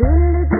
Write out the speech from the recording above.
दिल